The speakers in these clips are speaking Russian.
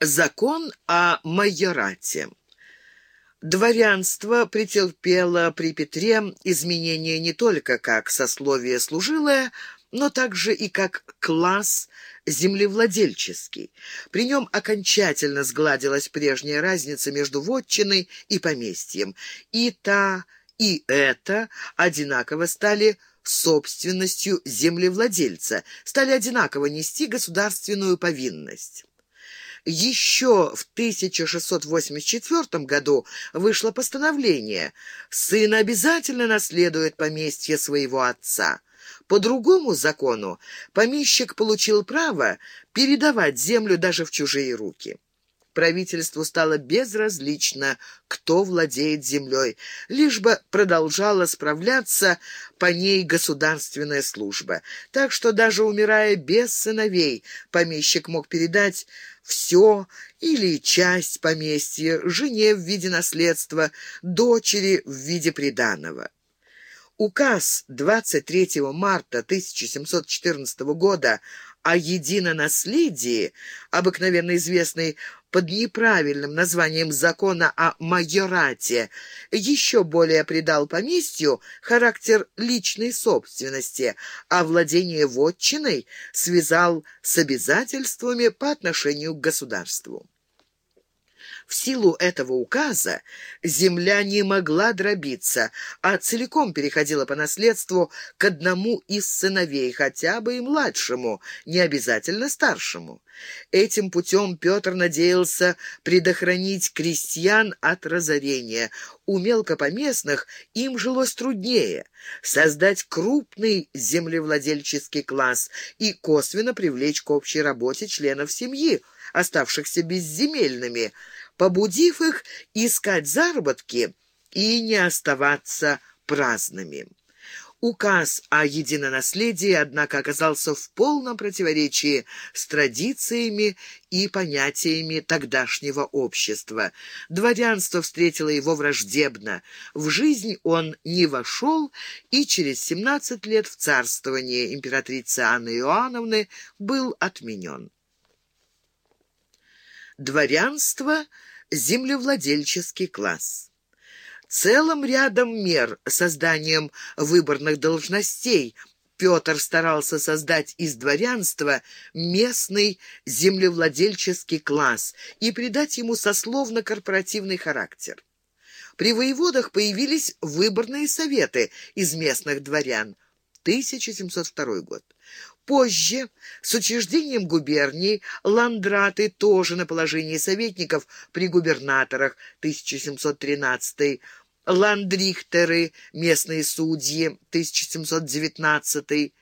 Закон о майорате. Дворянство претерпело при Петре изменения не только как сословие служилое, но также и как класс землевладельческий. При нем окончательно сгладилась прежняя разница между вотчиной и поместьем. И та, и это одинаково стали собственностью землевладельца, стали одинаково нести государственную повинность. Еще в 1684 году вышло постановление «Сын обязательно наследует поместье своего отца». По другому закону помещик получил право передавать землю даже в чужие руки правительству стало безразлично, кто владеет землей, лишь бы продолжала справляться по ней государственная служба. Так что даже умирая без сыновей, помещик мог передать все или часть поместья жене в виде наследства, дочери в виде приданого. Указ 23 марта 1714 года о единонаследии, обыкновенно известный под неправильным названием закона о майорате, еще более придал поместью характер личной собственности, а владение вотчиной связал с обязательствами по отношению к государству. В силу этого указа земля не могла дробиться, а целиком переходила по наследству к одному из сыновей, хотя бы и младшему, не обязательно старшему. Этим путем Петр надеялся предохранить крестьян от разорения. У мелкопоместных им жилось труднее создать крупный землевладельческий класс и косвенно привлечь к общей работе членов семьи, оставшихся безземельными, побудив их искать заработки и не оставаться праздными. Указ о единонаследии, однако, оказался в полном противоречии с традициями и понятиями тогдашнего общества. Дворянство встретило его враждебно. В жизнь он не вошел и через 17 лет в царствование императрицы Анны Иоанновны был отменен. Дворянство – землевладельческий класс. Целым рядом мер созданием выборных должностей Петр старался создать из дворянства местный землевладельческий класс и придать ему сословно-корпоративный характер. При воеводах появились выборные советы из местных дворян. 1702 год. Позже, с учреждением губерний, ландраты тоже на положении советников при губернаторах 1713 ландрихтеры, местные судьи 1719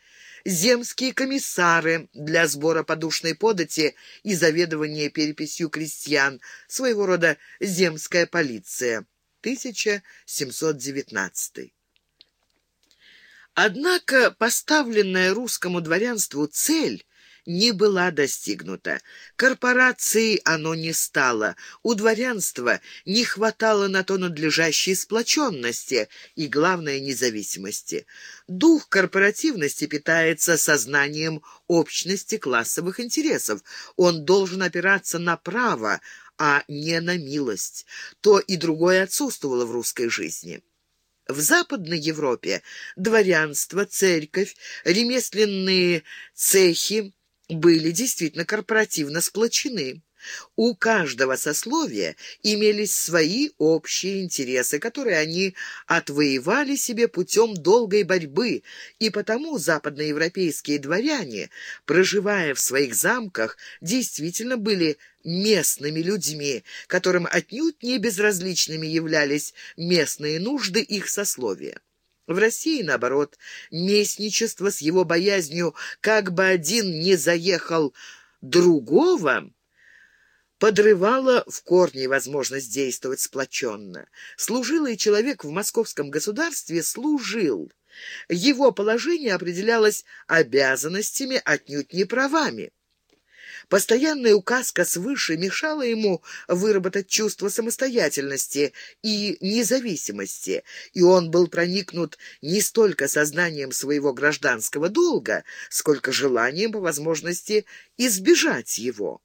земские комиссары для сбора подушной подати и заведования переписью крестьян, своего рода земская полиция 1719 Однако поставленная русскому дворянству цель не была достигнута. Корпорацией оно не стало. У дворянства не хватало на то надлежащей сплоченности и, главное, независимости. Дух корпоративности питается сознанием общности классовых интересов. Он должен опираться на право, а не на милость. То и другое отсутствовало в русской жизни. В Западной Европе дворянство, церковь, ремесленные цехи были действительно корпоративно сплочены. У каждого сословия имелись свои общие интересы, которые они отвоевали себе путем долгой борьбы, и потому западноевропейские дворяне, проживая в своих замках, действительно были местными людьми, которым отнюдь не безразличными являлись местные нужды их сословия. В России, наоборот, местничество с его боязнью, как бы один не заехал другого, подрывало в корне возможность действовать сплоченно. Служилый человек в московском государстве служил. Его положение определялось обязанностями, отнюдь не правами. Постоянная указка свыше мешала ему выработать чувство самостоятельности и независимости, и он был проникнут не столько сознанием своего гражданского долга, сколько желанием по возможности избежать его.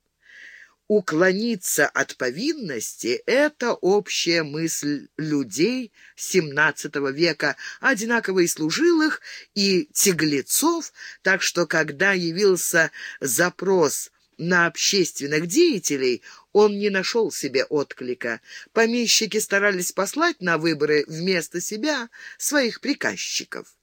Уклониться от повинности — это общая мысль людей XVII века, одинаково и служилых, и тяглецов, так что, когда явился запрос на общественных деятелей, он не нашел себе отклика. Помещики старались послать на выборы вместо себя своих приказчиков.